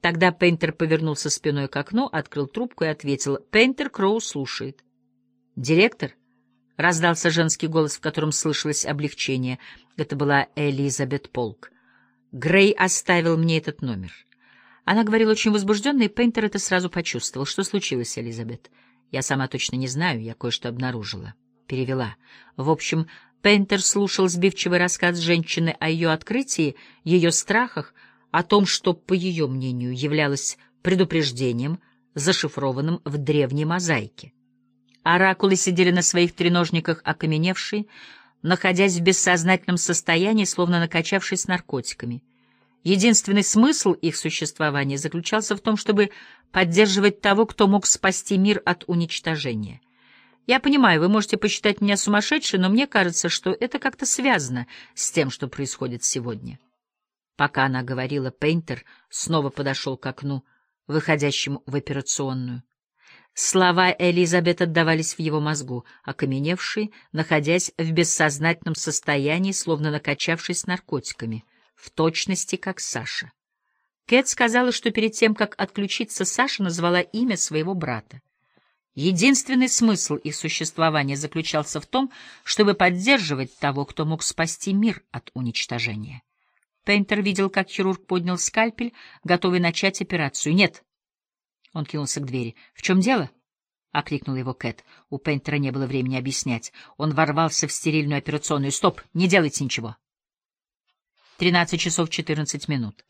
Тогда Пейнтер повернулся спиной к окну, открыл трубку и ответил. Пейнтер Кроу слушает. «Директор?» — раздался женский голос, в котором слышалось облегчение. Это была Элизабет Полк. Грей оставил мне этот номер. Она говорила очень возбужденно, и Пейнтер это сразу почувствовал. Что случилось, Элизабет? Я сама точно не знаю, я кое-что обнаружила. Перевела. В общем, Пейнтер слушал сбивчивый рассказ женщины о ее открытии, ее страхах, о том, что, по ее мнению, являлось предупреждением, зашифрованным в древней мозаике. Оракулы сидели на своих треножниках окаменевшие, находясь в бессознательном состоянии, словно накачавшись наркотиками. Единственный смысл их существования заключался в том, чтобы поддерживать того, кто мог спасти мир от уничтожения. Я понимаю, вы можете посчитать меня сумасшедшей, но мне кажется, что это как-то связано с тем, что происходит сегодня. Пока она говорила, Пейнтер снова подошел к окну, выходящему в операционную. Слова Элизабет отдавались в его мозгу, окаменевший, находясь в бессознательном состоянии, словно накачавшись наркотиками, в точности как Саша. Кэт сказала, что перед тем, как отключиться, Саша назвала имя своего брата. Единственный смысл их существования заключался в том, чтобы поддерживать того, кто мог спасти мир от уничтожения. Пейнтер видел, как хирург поднял скальпель, готовый начать операцию. «Нет!» Он кинулся к двери. «В чем дело?» — окликнул его Кэт. У Пейнтера не было времени объяснять. Он ворвался в стерильную операционную. «Стоп! Не делайте ничего!» Тринадцать часов четырнадцать минут.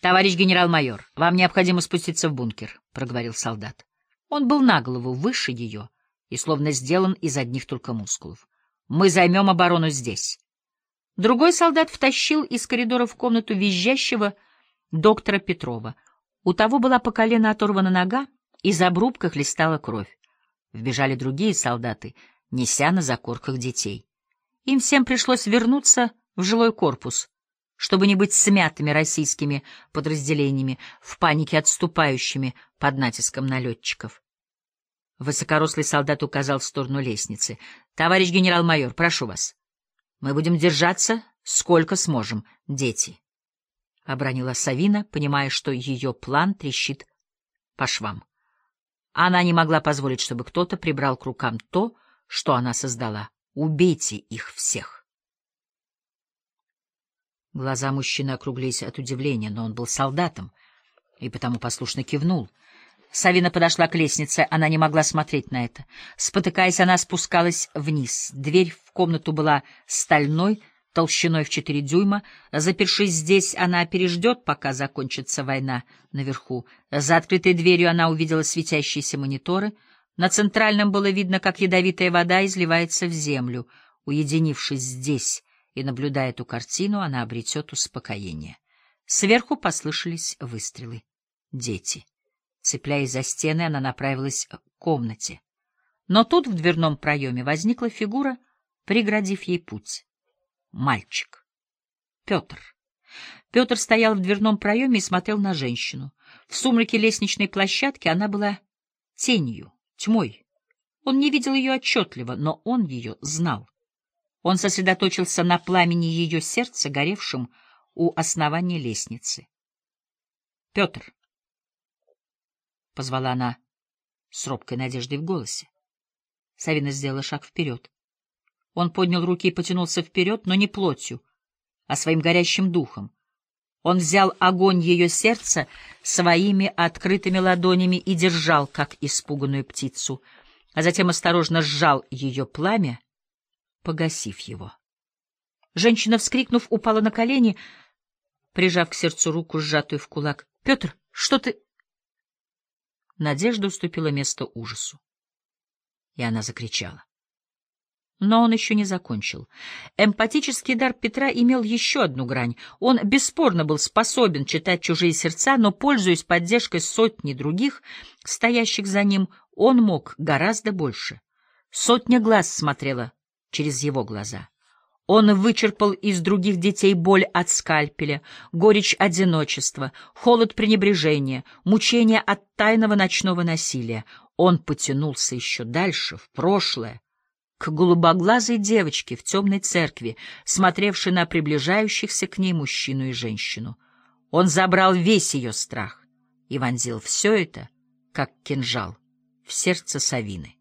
«Товарищ генерал-майор, вам необходимо спуститься в бункер», — проговорил солдат. Он был на голову выше ее и словно сделан из одних только мускулов. «Мы займем оборону здесь». Другой солдат втащил из коридора в комнату визжащего доктора Петрова. У того была по колено оторвана нога, из обрубка хлестала кровь. Вбежали другие солдаты, неся на закорках детей. Им всем пришлось вернуться в жилой корпус, чтобы не быть смятыми российскими подразделениями, в панике отступающими под натиском налетчиков. Высокорослый солдат указал в сторону лестницы. — Товарищ генерал-майор, прошу вас. Мы будем держаться, сколько сможем, дети. — обронила Савина, понимая, что ее план трещит по швам. Она не могла позволить, чтобы кто-то прибрал к рукам то, что она создала. Убейте их всех. Глаза мужчины округлились от удивления, но он был солдатом и потому послушно кивнул. Савина подошла к лестнице, она не могла смотреть на это. Спотыкаясь, она спускалась вниз. Дверь в комнату была стальной, толщиной в четыре дюйма. Запершись здесь, она переждет, пока закончится война наверху. За открытой дверью она увидела светящиеся мониторы. На центральном было видно, как ядовитая вода изливается в землю. Уединившись здесь, и, наблюдая эту картину, она обретет успокоение. Сверху послышались выстрелы. Дети. Цепляясь за стены, она направилась к комнате. Но тут в дверном проеме возникла фигура, преградив ей путь. Мальчик. Петр. Петр стоял в дверном проеме и смотрел на женщину. В сумраке лестничной площадки она была тенью, тьмой. Он не видел ее отчетливо, но он ее знал. Он сосредоточился на пламени ее сердца, горевшем у основания лестницы. — Петр! — позвала она с робкой надеждой в голосе. Савина сделала шаг вперед. Он поднял руки и потянулся вперед, но не плотью, а своим горящим духом. Он взял огонь ее сердца своими открытыми ладонями и держал, как испуганную птицу, а затем осторожно сжал ее пламя, погасив его. Женщина, вскрикнув, упала на колени, прижав к сердцу руку, сжатую в кулак. — Петр, что ты... Надежда уступила место ужасу. И она закричала. Но он еще не закончил. Эмпатический дар Петра имел еще одну грань. Он бесспорно был способен читать чужие сердца, но, пользуясь поддержкой сотни других, стоящих за ним, он мог гораздо больше. Сотня глаз смотрела через его глаза. Он вычерпал из других детей боль от скальпеля, горечь одиночества, холод пренебрежения, мучения от тайного ночного насилия. Он потянулся еще дальше, в прошлое, к голубоглазой девочке в темной церкви, смотревшей на приближающихся к ней мужчину и женщину. Он забрал весь ее страх, и вонзил все это, как кинжал, в сердце Савины.